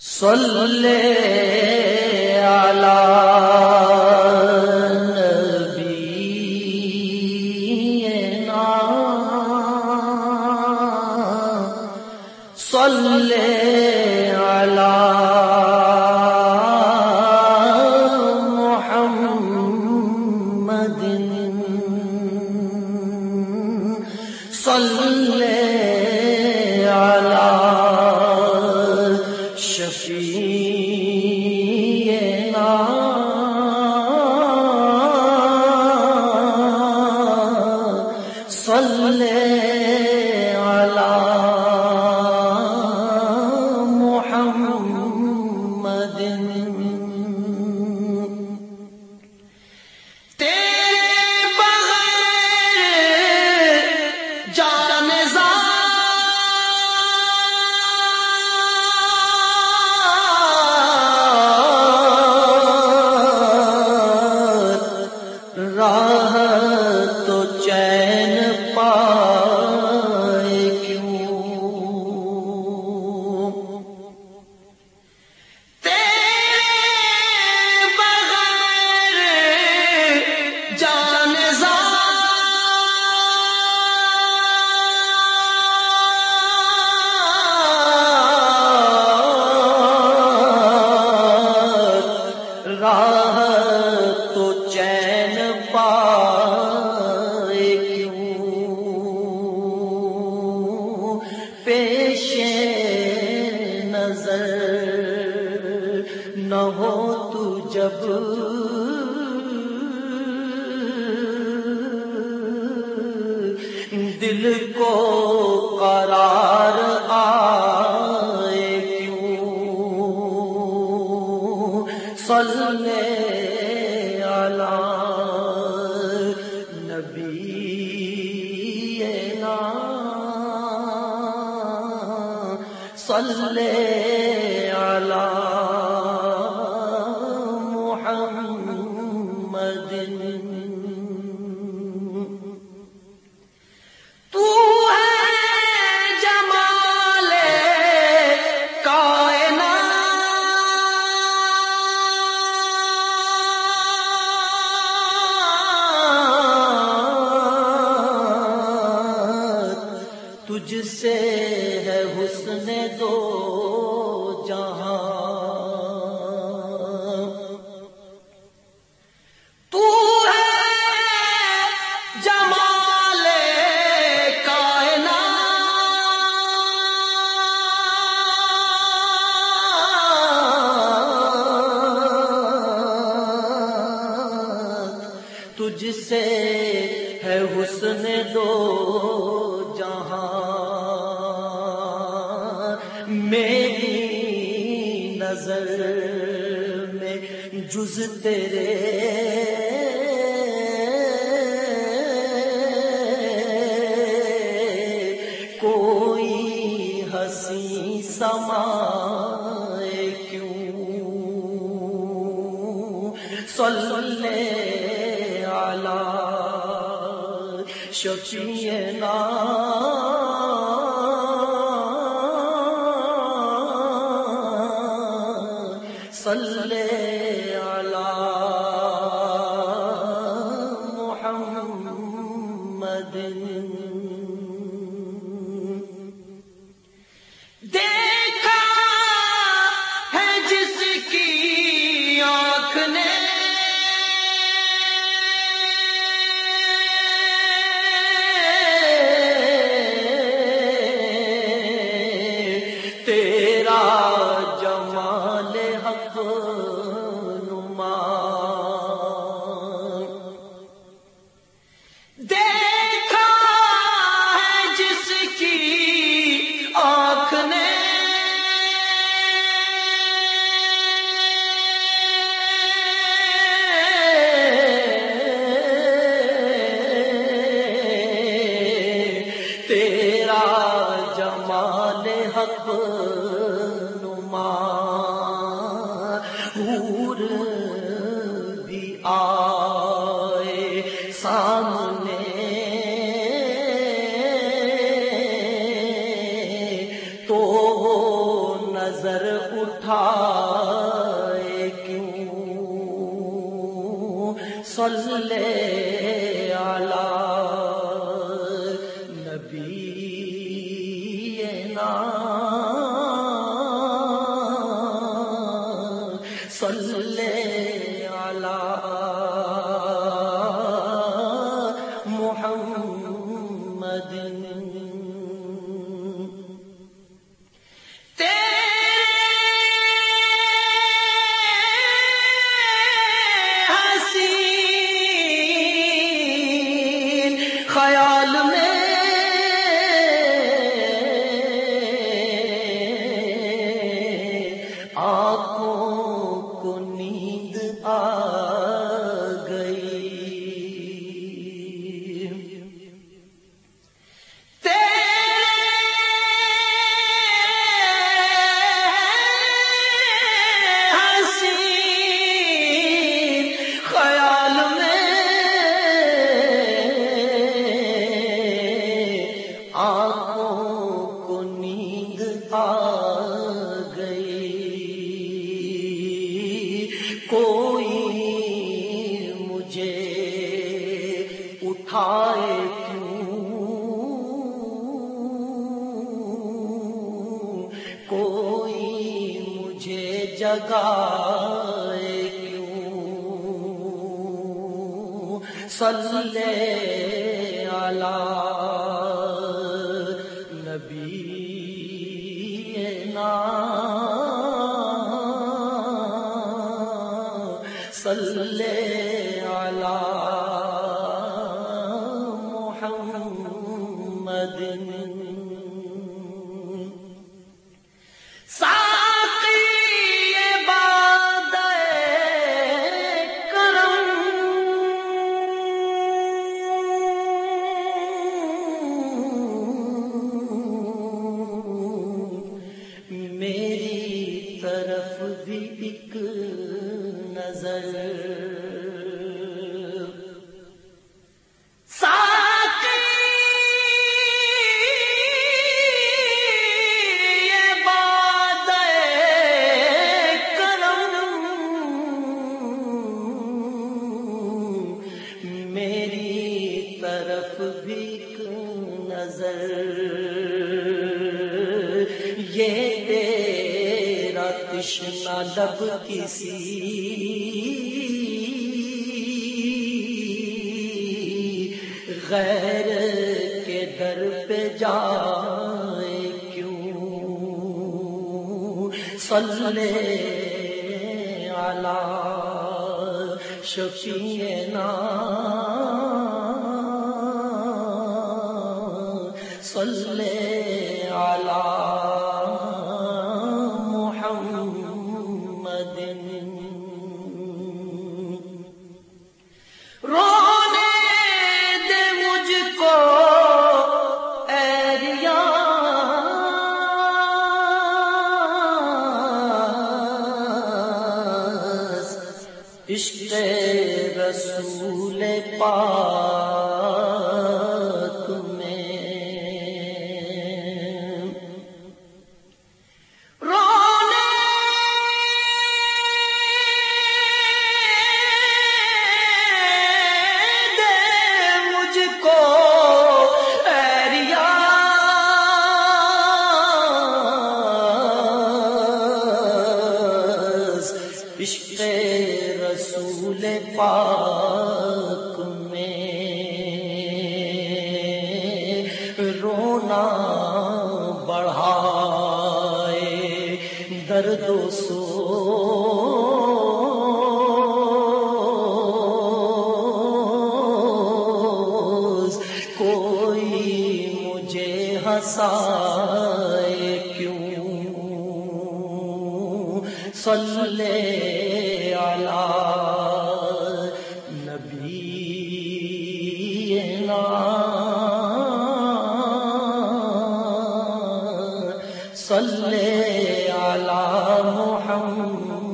صلی اللہ صلی نظر میں جز تیرے کوئی ہنسی سما کیوں؟ سلے آلہ شفیع نام محمد سامنے۔ تو نظر اٹھا کیوں؟ سلے آلہ نبی نام جگائے کیوں؟ صلی علی نبی صلی علی تشنا لب کسی غیر کے در پہ جائے کیوں؟ صلی علی شفیعنا صلی علی رسول پاک میں رونا بڑھائے درد و سو کوئی مجھے ہنسائے کیوں؟ صلی صلی علی محمد.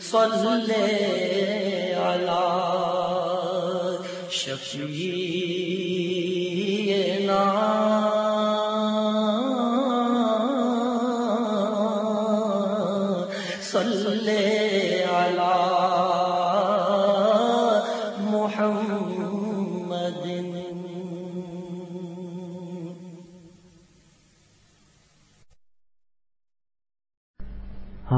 صلی علی شفیعنا. صلی علی